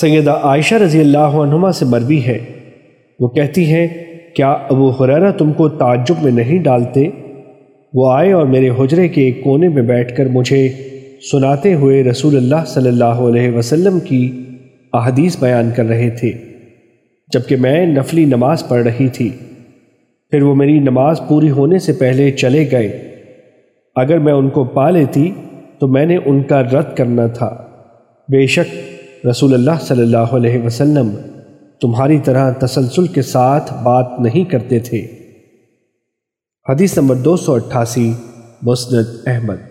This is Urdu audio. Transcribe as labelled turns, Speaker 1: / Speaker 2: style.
Speaker 1: سیدہ عائشہ رضی اللہ عنہما سے مروی ہے۔ وہ کہتی ہیں کیا ابو حریرہ تم کو تعجب میں نہیں ڈالتے؟ وہ آئے اور میرے حجرے کے ایک کونے میں بیٹھ کر مجھے سناتے ہوئے رسول اللہ صلی اللہ علیہ وسلم کی احادیث بیان کر رہے تھے، جبکہ میں نفلی نماز پڑھ رہی تھی۔ پھر وہ میری نماز پوری ہونے سے پہلے چلے گئے۔ اگر میں ان کو پا لیتی تو میں نے ان کا رد کرنا تھا۔ بے شک رسول اللہ صلی اللہ علیہ وسلم تمہاری طرح تسلسل کے ساتھ بات نہیں کرتے تھے۔ حدیث نمبر دو سو اٹھاسی، مسند احمد۔